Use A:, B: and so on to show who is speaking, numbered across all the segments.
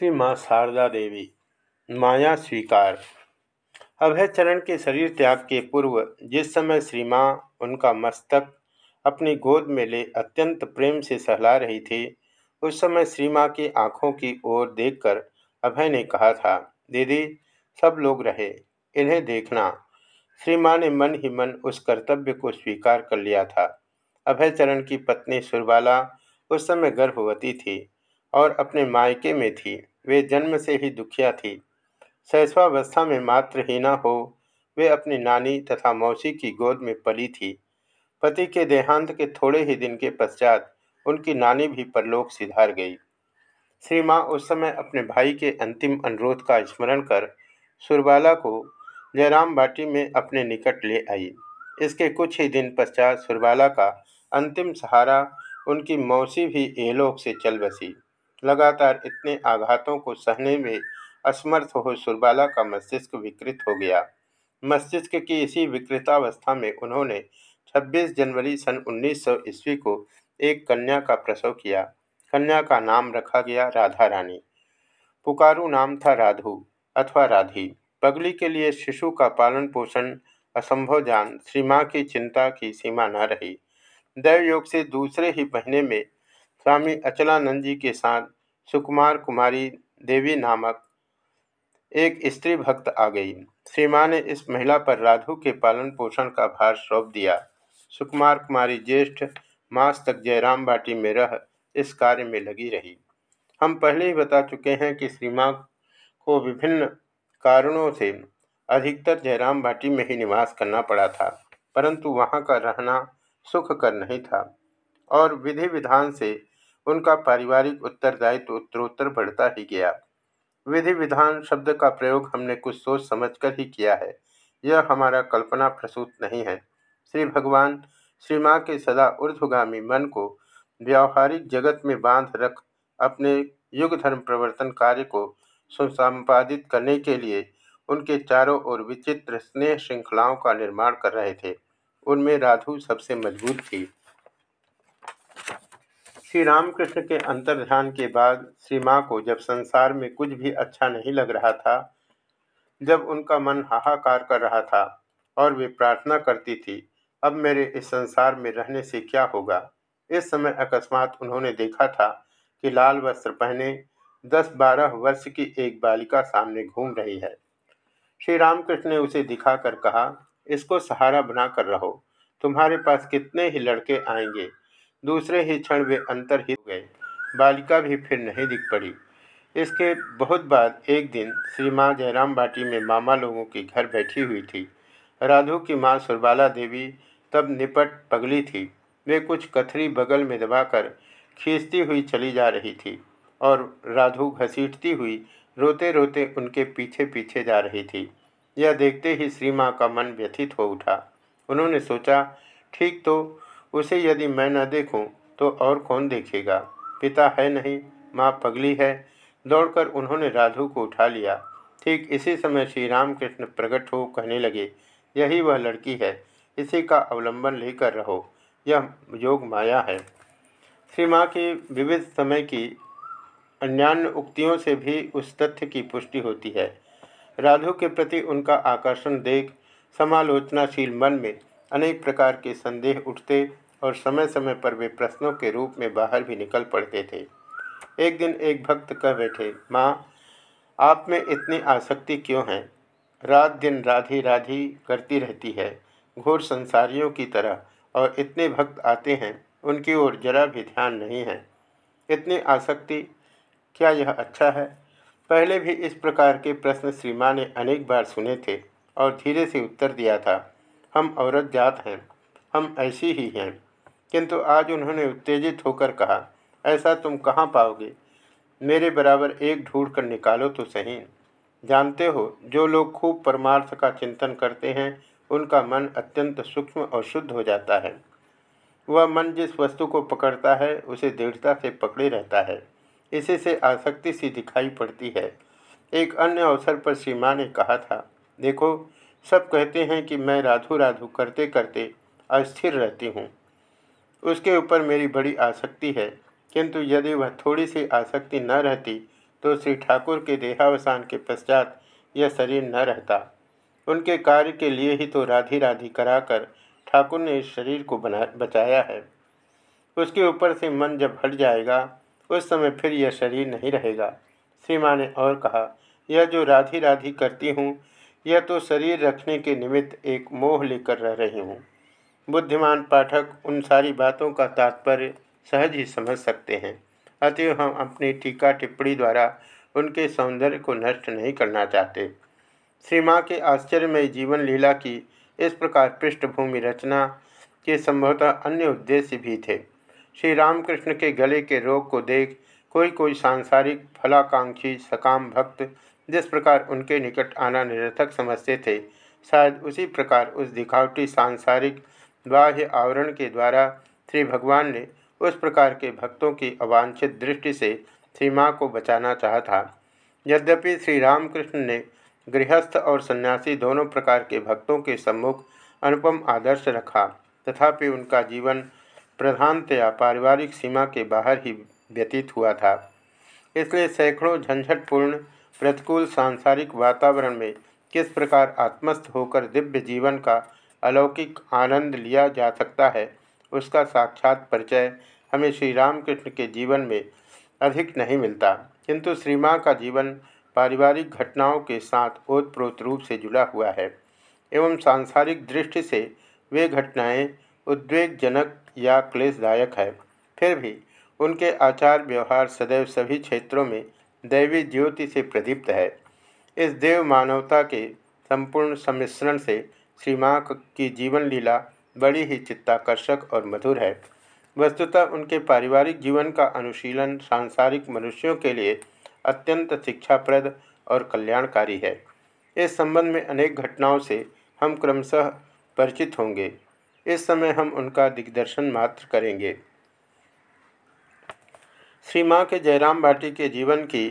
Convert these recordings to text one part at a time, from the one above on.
A: श्री माँ शारदा देवी, माया स्वीकार। अभय चरण के शरीर त्याग के पूर्व जिस समय श्री माँ उनका मस्तक अपनी गोद में ले अत्यंत प्रेम से सहला रही थी, उस समय श्री माँ की आँखों की ओर देखकर अभय ने कहा था, दीदी, सब लोग रहे, इन्हें देखना। श्री माँ ने मन ही मन उस कर्तव्य को स्वीकार कर लिया था। अभय चरण की पत्नी सुरबाला उस समय गर्भवती थी और अपने मायके में थी। वे जन्म से ही दुखिया थी। शैशवावस्था में मात्रहीना हो वे अपनी नानी तथा मौसी की गोद में पली थी। पति के देहांत के थोड़े ही दिन के पश्चात उनकी नानी भी परलोक सिधार गई। श्री माँ उस समय अपने भाई के अंतिम अनुरोध का स्मरण कर सुरबाला को जयराम बाटी में अपने निकट ले आई। इसके कुछ ही दिन पश्चात सुरबाला का अंतिम सहारा उनकी मौसी भी एलोक से चल बसी। लगातार इतने आघातों को सहने में असमर्थ हो सुरबाला का मस्तिष्क विकृत हो गया। मस्तिष्क की इसी विकृतावस्था में उन्होंने 26 जनवरी सन 1900 ईस्वी को एक कन्या का प्रसव किया। कन्या का नाम रखा गया राधा रानी। पुकारु नाम था राधु अथवा राधी। पगली के लिए शिशु का पालन पोषण असंभव जान श्री की चिंता की सीमा न रही। दैव योग से दूसरे ही महीने में स्वामी अचलानंद जी के साथ सुकुमार कुमारी देवी नामक एक स्त्री भक्त आ गई। श्री ने इस महिला पर राधु के पालन पोषण का भार सौंप दिया। सुकुमार कुमारी ज्येष्ठ मास तक जयराम बाटी में रह इस कार्य में लगी रही। हम पहले ही बता चुके हैं कि श्री को विभिन्न कारणों से अधिकतर जयराम भाटी में ही निवास करना पड़ा था, परंतु वहाँ का रहना सुख कर नहीं था और विधि विधान से उनका पारिवारिक उत्तरदायित्व उत्तरोत्तर बढ़ता ही गया। विधि विधान शब्द का प्रयोग हमने कुछ सोच समझकर ही किया है। यह हमारा कल्पना प्रसूत नहीं है। श्री भगवान श्री माँ के सदा ऊर्ध्वगामी मन को व्यावहारिक जगत में बाँध रख अपने युग धर्म प्रवर्तन कार्य को सुसंपादित करने के लिए उनके चारों ओर विचित्र स्नेह श्रृंखलाओं का निर्माण कर रहे थे। उनमें राधु सबसे मज़बूत थी। श्री रामकृष्ण के अंतर्ध्यान के बाद श्री माँ को जब संसार में कुछ भी अच्छा नहीं लग रहा था, जब उनका मन हाहाकार कर रहा था और वे प्रार्थना करती थी, अब मेरे इस संसार में रहने से क्या होगा? इस समय अकस्मात उन्होंने देखा था कि लाल वस्त्र पहने दस बारह वर्ष की एक बालिका सामने घूम रही है। श्री रामकृष्ण ने उसे दिखाकर कहा, इसको सहारा बनाकर रहो। तुम्हारे पास कितने ही लड़के आएँगे। दूसरे ही क्षण वे अंतर अंतरहित गए। बालिका भी फिर नहीं दिख पड़ी। इसके बहुत बाद एक दिन श्री माँ जयराम बाटी में मामा लोगों के घर बैठी हुई थी। राधु की माँ सुरबाला देवी तब निपट पगली थी। वे कुछ कथरी बगल में दबाकर खींचती हुई चली जा रही थी और राधु घसीटती हुई रोते रोते उनके पीछे पीछे जा रही थी। यह देखते ही श्री माँ का मन व्यथित हो उठा। उन्होंने सोचा, ठीक तो उसे यदि मैं न देखूँ तो और कौन देखेगा? पिता है नहीं, माँ पगली है। दौड़कर उन्होंने राधु को उठा लिया। ठीक इसी समय श्री रामकृष्ण प्रकट हो कहने लगे, यही वह लड़की है, इसी का अवलंबन लेकर रहो, यह योग माया है। श्री माँ की विविध समय की अन्यान्य उक्तियों से भी उस तथ्य की पुष्टि होती है। राधु के प्रति उनका आकर्षण देख, समालोचनाशील मन में अनेक प्रकार के संदेह उठते और समय समय पर वे प्रश्नों के रूप में बाहर भी निकल पड़ते थे। एक दिन एक भक्त कह बैठे, माँ, आप में इतनी आसक्ति क्यों है? रात दिन राधी राधी करती रहती है, घोर संसारियों की तरह, और इतने भक्त आते हैं, उनकी ओर जरा भी ध्यान नहीं है। इतनी आसक्ति, क्या यह अच्छा है? पहले भी इस प्रकार के प्रश्न श्री माँ ने अनेक बार सुने थे और धीरे से उत्तर दिया था। हम औरत जात हैं, हम ऐसी ही हैं। किंतु आज उन्होंने उत्तेजित होकर कहा, ऐसा तुम कहाँ पाओगे? मेरे बराबर एक ढूंढ कर निकालो तो सही। जानते हो, जो लोग खूब परमार्थ का चिंतन करते हैं, उनका मन अत्यंत सूक्ष्म और शुद्ध हो जाता है। वह मन जिस वस्तु को पकड़ता है, उसे दृढ़ता से पकड़े रहता है। इसी से आसक्ति सी दिखाई पड़ती है। एक अन्य अवसर पर श्री माँ ने कहा था, देखो सब कहते हैं कि मैं राधु राधु करते करते अस्थिर रहती हूँ। उसके ऊपर मेरी बड़ी आसक्ति है, किंतु यदि वह थोड़ी सी आसक्ति न रहती तो श्री ठाकुर के देहावसान के पश्चात यह शरीर न रहता। उनके कार्य के लिए ही तो राधी राधी कराकर ठाकुर ने इस शरीर को बना, बचाया है। उसके ऊपर से मन जब हट जाएगा, उस समय फिर यह शरीर नहीं रहेगा। सीमा ने और कहा, यह जो राधी राधी करती हूँ यह तो शरीर रखने के निमित्त एक मोह लेकर रह रही हूँ। बुद्धिमान पाठक उन सारी बातों का तात्पर्य सहज ही समझ सकते हैं। अतएव हम अपनी टीका टिप्पणी द्वारा उनके सौंदर्य को नष्ट नहीं करना चाहते। श्री माँ के आश्चर्यमय जीवन लीला की इस प्रकार पृष्ठभूमि रचना के संभवतः अन्य उद्देश्य भी थे। श्री रामकृष्ण के गले के रोग को देख कोई कोई सांसारिक फलाकांक्षी सकाम भक्त जिस प्रकार उनके निकट आना निरर्थक समझते थे, शायद उसी प्रकार उस दिखावटी सांसारिक बाह्य आवरण के द्वारा श्री भगवान ने उस प्रकार के भक्तों की अवांछित दृष्टि से श्री माँ को बचाना चाहा था। यद्यपि श्री रामकृष्ण ने गृहस्थ और सन्यासी दोनों प्रकार के भक्तों के सम्मुख अनुपम आदर्श रखा, तथापि उनका जीवन प्रधानतया पारिवारिक सीमा के बाहर ही व्यतीत हुआ था। इसलिए सैकड़ों झंझटपूर्ण प्रतिकूल सांसारिक वातावरण में किस प्रकार आत्मस्थ होकर दिव्य जीवन का अलौकिक आनंद लिया जा सकता है, उसका साक्षात परिचय हमें श्री रामकृष्ण के जीवन में अधिक नहीं मिलता। किंतु श्री माँ का जीवन पारिवारिक घटनाओं के साथ ओतप्रोत रूप से जुड़ा हुआ है एवं सांसारिक दृष्टि से वे घटनाएँ उद्वेगजनक या क्लेशदायक है। फिर भी उनके आचार व्यवहार सदैव सभी क्षेत्रों में दैवी ज्योति से प्रदीप्त है। इस देव मानवता के संपूर्ण सम्मिश्रण से श्री माँ की जीवन लीला बड़ी ही चित्ताकर्षक और मधुर है। वस्तुतः उनके पारिवारिक जीवन का अनुशीलन सांसारिक मनुष्यों के लिए अत्यंत शिक्षाप्रद और कल्याणकारी है। इस संबंध में अनेक घटनाओं से हम क्रमशः परिचित होंगे। इस समय हम उनका दिग्दर्शन मात्र करेंगे। श्री माँ के जयराम बाटी के जीवन की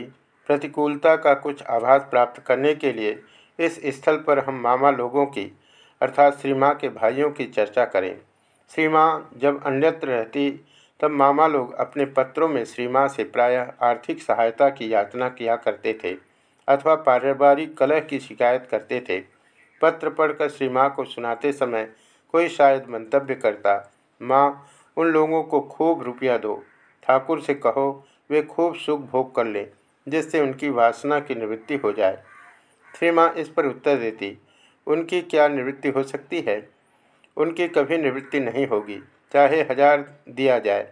A: प्रतिकूलता का कुछ आभास प्राप्त करने के लिए इस स्थल पर हम मामा लोगों की, अर्थात श्री माँ के भाइयों की चर्चा करें। श्री माँ जब अन्यत्र रहती, तब मामा लोग अपने पत्रों में श्री माँ से प्रायः आर्थिक सहायता की याचना किया करते थे, अथवा पारिवारिक कलह की शिकायत करते थे। पत्र पढ़कर श्री माँ को सुनाते समय कोई शायद मंतव्य करता, माँ, उन लोगों को खूब रुपया दो। ठाकुर से कहो, वे खूब सुख भोग कर ले, जिससे उनकी वासना की निवृत्ति हो जाए। श्री माँ इस पर उत्तर देती, उनकी क्या निवृत्ति हो सकती है? उनकी कभी निवृत्ति नहीं होगी, चाहे हज़ार दिया जाए।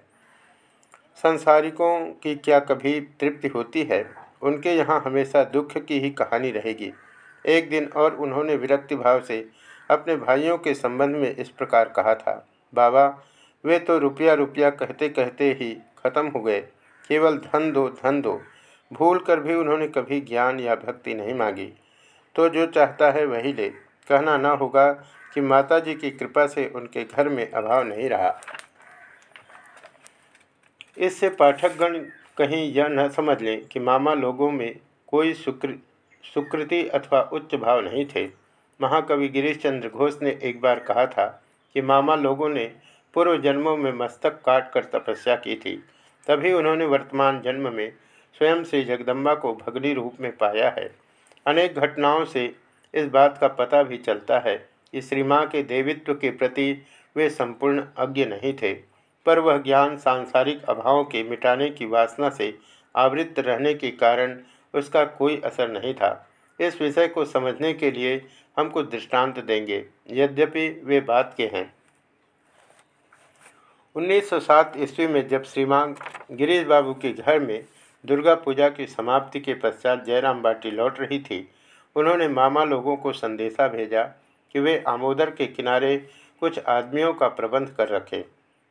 A: संसारिकों की क्या कभी तृप्ति होती है? उनके यहाँ हमेशा दुख की ही कहानी रहेगी। एक दिन और उन्होंने विरक्ति भाव से अपने भाइयों के संबंध में इस प्रकार कहा था, बाबा, वे तो रुपया रुपया कहते कहते ही खत्म हो गए। केवल धन दो धन दो। भूल कर भी उन्होंने कभी ज्ञान या भक्ति नहीं मांगी। तो जो चाहता है वही ले। कहना न होगा कि माता जी की कृपा से उनके घर में अभाव नहीं रहा। इससे पाठकगण कहीं यह न समझ लें कि मामा लोगों में कोई सुकृ, सुकृति अथवा उच्च भाव नहीं थे। महाकवि गिरीश चंद्र घोष ने एक बार कहा था कि मामा लोगों ने पूर्व जन्मों में मस्तक काट कर तपस्या की थी। तभी उन्होंने वर्तमान जन्म में स्वयं से जगदम्बा को भगनी रूप में पाया है। अनेक घटनाओं से इस बात का पता भी चलता है कि श्री माँ के देवित्व के प्रति वे संपूर्ण अज्ञ नहीं थे, पर वह ज्ञान सांसारिक अभावों के मिटाने की वासना से आवृत्त रहने के कारण उसका कोई असर नहीं था। इस विषय को समझने के लिए हम कुछ दृष्टांत देंगे। यद्यपि वे बात के हैं। 1907 ईस्वी में जब श्रीमान गिरीश बाबू के घर में दुर्गा पूजा की समाप्ति के पश्चात जयराम बाटी लौट रही थी, उन्होंने मामा लोगों को संदेशा भेजा कि वे आमोदर के किनारे कुछ आदमियों का प्रबंध कर रखें।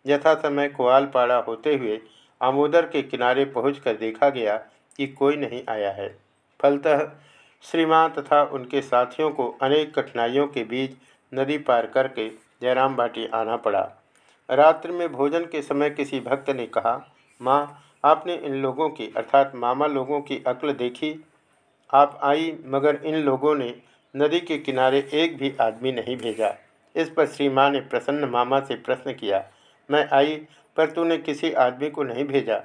A: यथा समय कुआलपाड़ा होते हुए आमोदर के किनारे पहुंचकर देखा गया कि कोई नहीं आया है। फलतः श्री माँ तथा उनके साथियों को अनेक कठिनाइयों के बीच नदी पार करके जयराम बाटी आना पड़ा। रात्रि में भोजन के समय किसी भक्त ने कहा, माँ, आपने इन लोगों की, अर्थात मामा लोगों की अक्ल देखी? आप आई, मगर इन लोगों ने नदी के किनारे एक भी आदमी नहीं भेजा। इस पर श्री माँ ने प्रसन्न मामा से प्रश्न किया, मैं आई, पर तूने किसी आदमी को नहीं भेजा।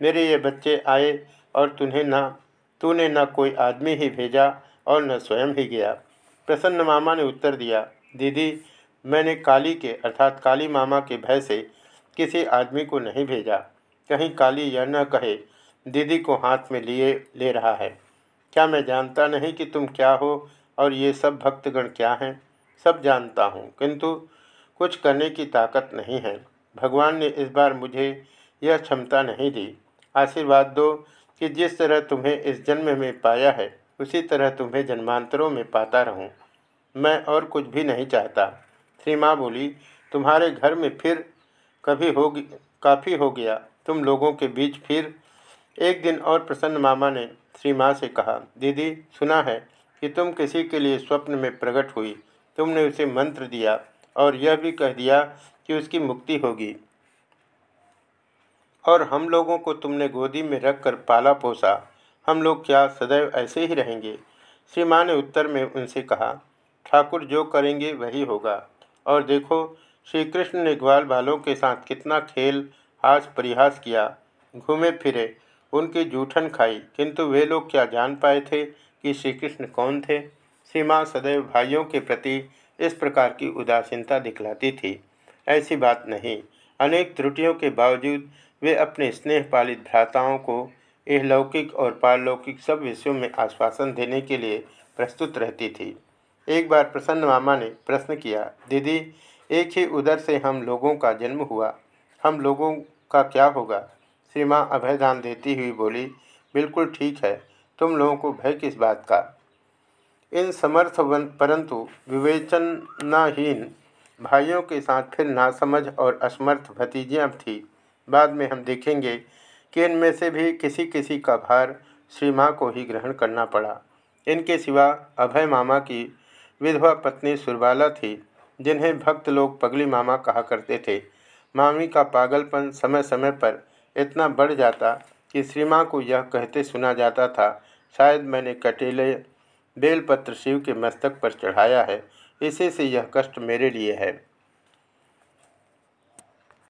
A: मेरे ये बच्चे आए और तुम्हें ना, तूने न कोई आदमी ही भेजा और न स्वयं ही गया। प्रसन्न मामा ने उत्तर दिया, दीदी मैंने काली के, अर्थात काली मामा के भय से किसी आदमी को नहीं भेजा। कहीं काली यह न कहे, दीदी को हाथ में लिए, ले रहा है। क्या मैं जानता नहीं कि तुम क्या हो और ये सब भक्तगण क्या हैं? सब जानता हूँ, किंतु कुछ करने की ताकत नहीं है। भगवान ने इस बार मुझे यह क्षमता नहीं दी। आशीर्वाद दो कि जिस तरह तुम्हें इस जन्म में पाया है, उसी तरह तुम्हें जन्मांतरों में पाता रहूँ। मैं और कुछ भी नहीं चाहता। श्री माँ बोली, तुम्हारे घर में फिर कभी हो काफ़ी हो गया। तुम लोगों के बीच फिर एक दिन और प्रसन्न मामा ने श्री माँ से कहा, दीदी, सुना है कि तुम किसी के लिए स्वप्न में प्रकट हुई। तुमने उसे मंत्र दिया और यह भी कह दिया कि उसकी मुक्ति होगी। और हम लोगों को तुमने गोदी में रखकर पाला पोसा। हम लोग क्या सदैव ऐसे ही रहेंगे? श्री माँ ने उत्तर में उनसे कहा, ठाकुर जो करेंगे वही होगा। और देखो श्री कृष्ण ने ग्वाल बालों के साथ कितना खेल, हास परिहास किया। घूमे फिरे, उनकी जूठन खाई। किंतु वे लोग क्या जान पाए थे कि श्री कृष्ण कौन थे? श्री माँ सदैव भाइयों के प्रति इस प्रकार की उदासीनता दिखलाती थी। ऐसी बात नहीं। अनेक त्रुटियों के बावजूद वे अपने स्नेह पालित भ्राताओं को यह लौकिक और पारलौकिक सब विषयों में आश्वासन देने के लिए प्रस्तुत रहती थी। एक बार प्रसन्न मामा ने प्रश्न किया, दीदी, एक ही उधर से हम लोगों का जन्म हुआ, हम लोगों का क्या होगा? श्री माँ अभयदान देती हुई बोली, बिल्कुल ठीक है, तुम लोगों को भय किस बात का? इन समर्थ परंतु विवेचनाहीन भाइयों के साथ फिर नासमझ और असमर्थ भतीजियाँ थी। बाद में हम देखेंगे कि इनमें से भी किसी किसी का भार श्री माँ को ही ग्रहण करना पड़ा। इनके सिवा अभय मामा की विधवा पत्नी सुरबाला थी, जिन्हें भक्त लोग पगली मामा कहा करते थे। मामी का पागलपन समय समय पर इतना बढ़ जाता कि श्री माँ को यह कहते सुना जाता था, शायद मैंने कटेले बेलपत्र शिव के मस्तक पर चढ़ाया है। इसी से यह कष्ट मेरे लिए है।